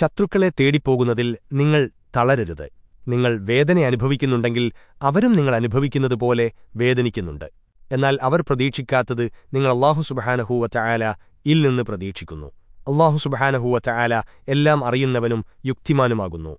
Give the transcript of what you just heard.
ശത്രുക്കളെ തേടിപ്പോകുന്നതിൽ നിങ്ങൾ തളരരുത്. നിങ്ങൾ വേദന അനുഭവിക്കുന്നുണ്ടെങ്കിൽ അവരും നിങ്ങൾ അനുഭവിക്കുന്നതുപോലെ വേദനിക്കുന്നുണ്ട്. എന്നാൽ അവർ പ്രതീക്ഷിക്കാത്തത് നിങ്ങൾ അള്ളാഹു സുബഹാനഹൂവ ചായാല ഇൽ നിന്ന് പ്രതീക്ഷിക്കുന്നു. അള്ളാഹു സുബഹാനഹൂവ ചായാല എല്ലാം അറിയുന്നവനും യുക്തിമാനുമാകുന്നു.